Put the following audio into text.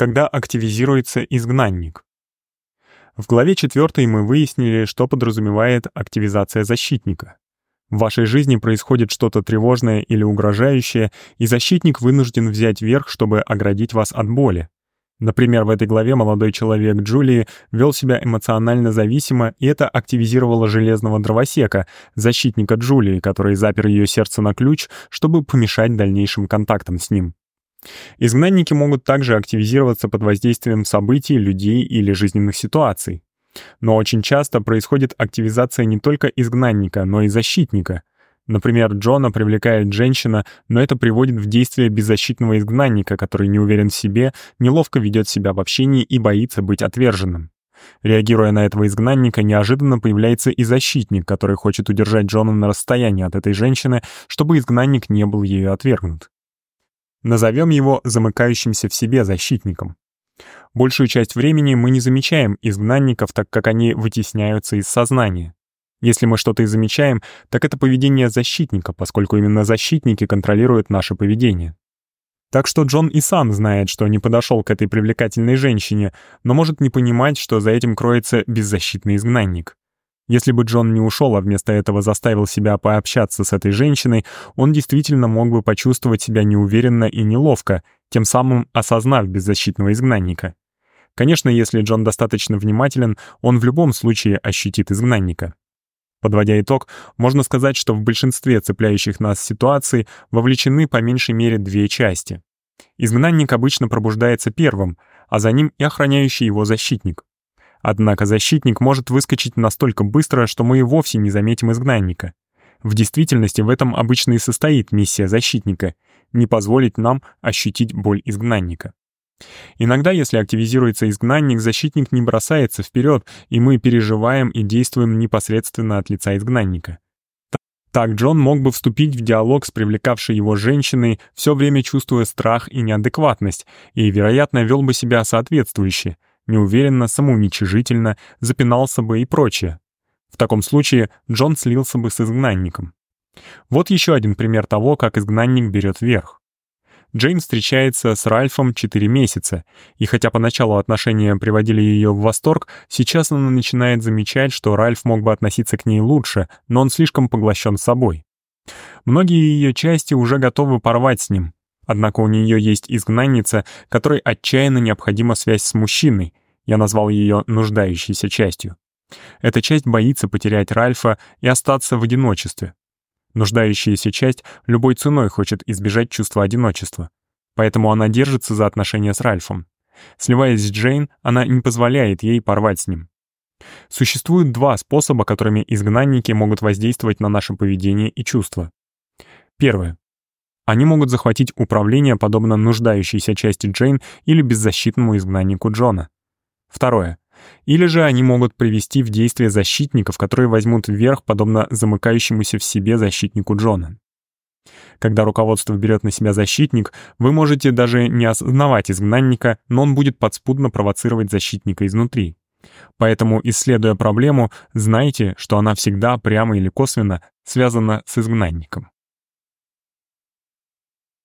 Когда активизируется изгнанник. В главе 4 мы выяснили, что подразумевает активизация защитника. В вашей жизни происходит что-то тревожное или угрожающее, и защитник вынужден взять верх, чтобы оградить вас от боли. Например, в этой главе молодой человек Джулии вел себя эмоционально зависимо, и это активизировало железного дровосека, защитника Джулии, который запер ее сердце на ключ, чтобы помешать дальнейшим контактам с ним. Изгнанники могут также активизироваться под воздействием событий, людей или жизненных ситуаций. Но очень часто происходит активизация не только изгнанника, но и защитника. Например, Джона привлекает женщина, но это приводит в действие беззащитного изгнанника, который не уверен в себе, неловко ведет себя в общении и боится быть отверженным. Реагируя на этого изгнанника, неожиданно появляется и защитник, который хочет удержать Джона на расстоянии от этой женщины, чтобы изгнанник не был ею отвергнут. Назовем его замыкающимся в себе защитником. Большую часть времени мы не замечаем изгнанников, так как они вытесняются из сознания. Если мы что-то и замечаем, так это поведение защитника, поскольку именно защитники контролируют наше поведение. Так что Джон и сам знает, что не подошел к этой привлекательной женщине, но может не понимать, что за этим кроется беззащитный изгнанник. Если бы Джон не ушел, а вместо этого заставил себя пообщаться с этой женщиной, он действительно мог бы почувствовать себя неуверенно и неловко, тем самым осознав беззащитного изгнанника. Конечно, если Джон достаточно внимателен, он в любом случае ощутит изгнанника. Подводя итог, можно сказать, что в большинстве цепляющих нас ситуаций вовлечены по меньшей мере две части. Изгнанник обычно пробуждается первым, а за ним и охраняющий его защитник. Однако защитник может выскочить настолько быстро, что мы и вовсе не заметим изгнанника. В действительности в этом обычно и состоит миссия защитника — не позволить нам ощутить боль изгнанника. Иногда, если активизируется изгнанник, защитник не бросается вперед, и мы переживаем и действуем непосредственно от лица изгнанника. Так Джон мог бы вступить в диалог с привлекавшей его женщиной, все время чувствуя страх и неадекватность, и, вероятно, вел бы себя соответствующе — неуверенно, самоуничижительно, запинался бы и прочее. В таком случае Джон слился бы с изгнанником. Вот еще один пример того, как изгнанник берет верх. Джейн встречается с Ральфом 4 месяца, и хотя поначалу отношения приводили ее в восторг, сейчас она начинает замечать, что Ральф мог бы относиться к ней лучше, но он слишком поглощен собой. Многие ее части уже готовы порвать с ним, однако у нее есть изгнанница, которой отчаянно необходима связь с мужчиной, я назвал ее нуждающейся частью. Эта часть боится потерять Ральфа и остаться в одиночестве. Нуждающаяся часть любой ценой хочет избежать чувства одиночества. Поэтому она держится за отношения с Ральфом. Сливаясь с Джейн, она не позволяет ей порвать с ним. Существует два способа, которыми изгнанники могут воздействовать на наше поведение и чувства. Первое. Они могут захватить управление подобно нуждающейся части Джейн или беззащитному изгнаннику Джона. Второе. Или же они могут привести в действие защитников, которые возьмут вверх, подобно замыкающемуся в себе защитнику Джона. Когда руководство берет на себя защитник, вы можете даже не осознавать изгнанника, но он будет подспудно провоцировать защитника изнутри. Поэтому, исследуя проблему, знайте, что она всегда прямо или косвенно связана с изгнанником.